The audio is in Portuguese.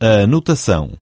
a anotação.